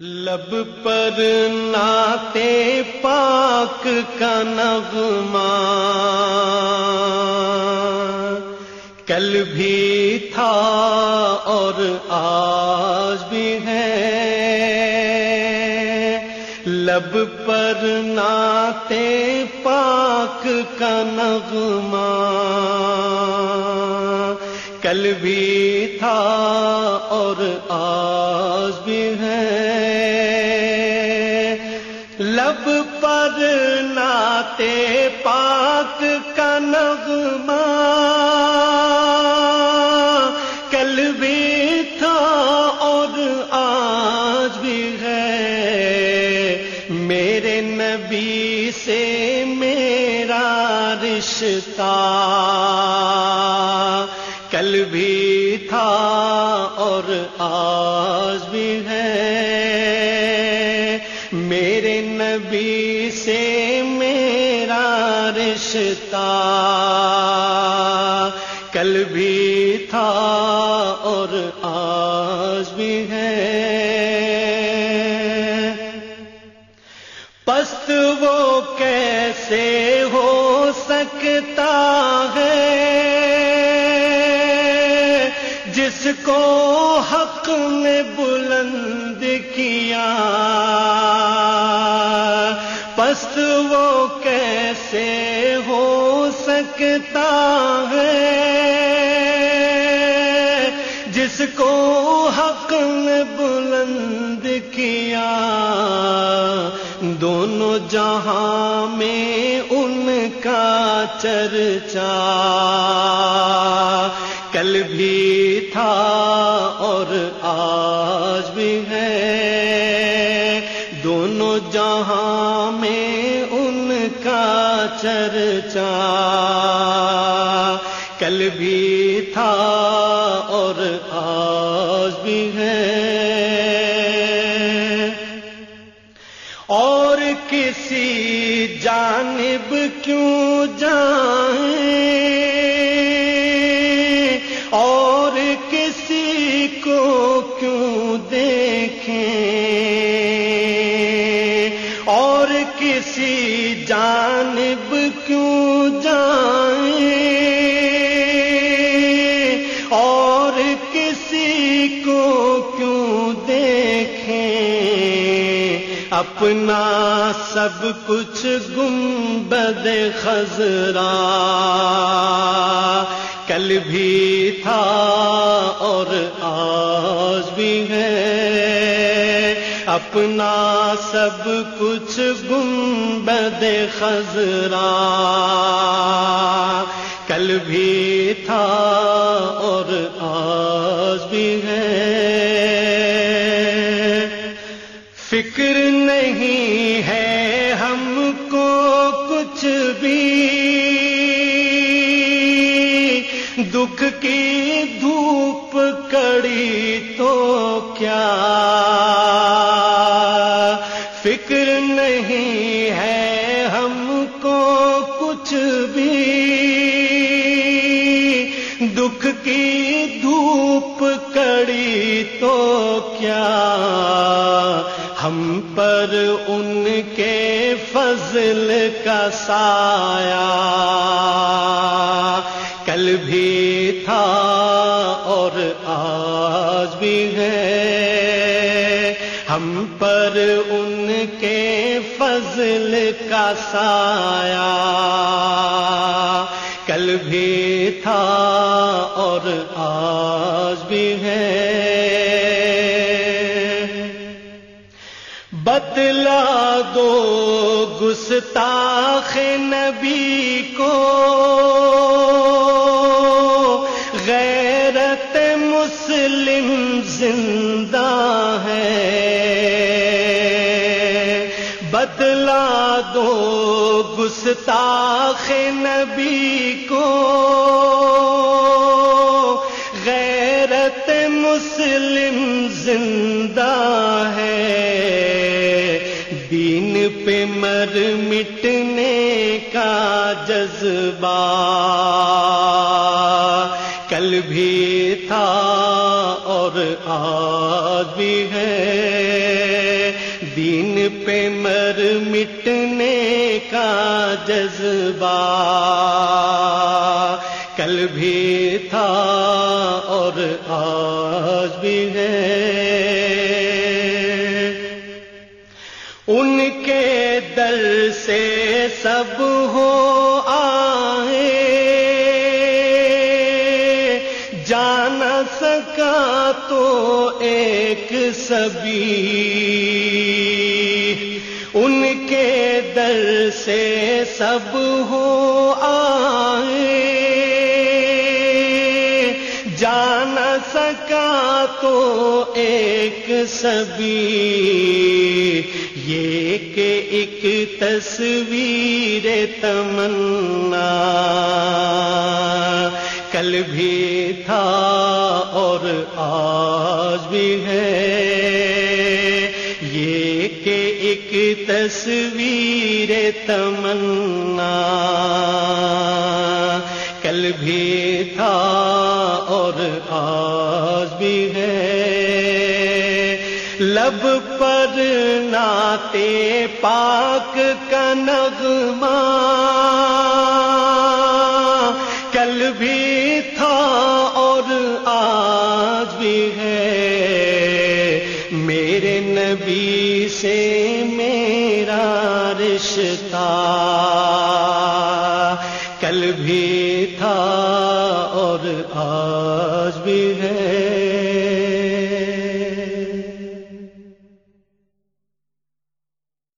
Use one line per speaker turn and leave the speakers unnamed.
لب پر ناتے پاک کا نغمہ کل بھی تھا اور آج بھی ہے لب پر ناتے پاک کا نغمہ کل بھی تھا اور آج بھی ہے پاک کا نغمہ۔ کل بھی تھا اور آج بھی ہے۔ میرے نبی سے میرا رشتہ۔ کل بھی تھا اور آج بھی ہے۔ میرے نبی سے میرا رشتہ کل بھی تھا اور آج بھی ہے۔ پست وہ کیسے ہو سکتا ہے؟ جس کو حق نے بلند کو حق نے بلند کیا۔ دونوں جہاں میں ان کا چرچا۔ کل بھی تھا اور آج بھی ہے۔ دونوں جہاں میں ان کا چرچا۔ کل بھی تھا اور آج بھی ہے۔ اور کسی جانب کیوں جائیں؟ اور کسی کو کیوں دیکھیں؟ اور کسی جانب کیوں جائیں؟ اپنا سب کچھ گنبد خزرا کل بھی تھا اور آج بھی ہے۔ اپنا سب کچھ گنبد خزرا کل بھی تھا اور آج بھی ہے۔ فکر نہیں ہے ہم کو کچھ بھی۔ دکھ کی دھوپ کڑی تو کیا۔ فکر نہیں ہے ہم کو کچھ بھی۔ دکھ کی دھوپ کڑی تو کیا۔ ہم پر ان کے فضل کا سایہ کل بھی تھا اور آج بھی ہے۔ ہم پر ان کے فضل کا سایہ کل بھی تھا اور آج بھی ہے۔ بتلا دو گستاخ نبی کو۔ غیرت مسلم زندہ ہے۔ بدلا دو گستاخ نبی کو۔ غیرت مسلم زندہ ہے۔ جذبہ کل بھی تھا اور آج بھی ہے۔ دین پہ مر مٹنے کا جذبہ کل بھی تھا اور آج بھی ہے۔ سے سب ہو آئے جانا سکا تو ایک سبھی۔ ان کے دل سے سب ہو آئے سکا تو ایک سبھی یہ کہ ایک تصویر تمنا۔ کل بھی تھا اور آج بھی ہے۔ یہ کہ ایک تصویر تمنا۔ اور آج بھی ہے۔ لب پر ناتے پاک کا نغمہ۔ کل بھی تھا اور آج بھی ہے۔ میرے نبی سے میرا رشتہ۔ کل بھی آج بھی ہے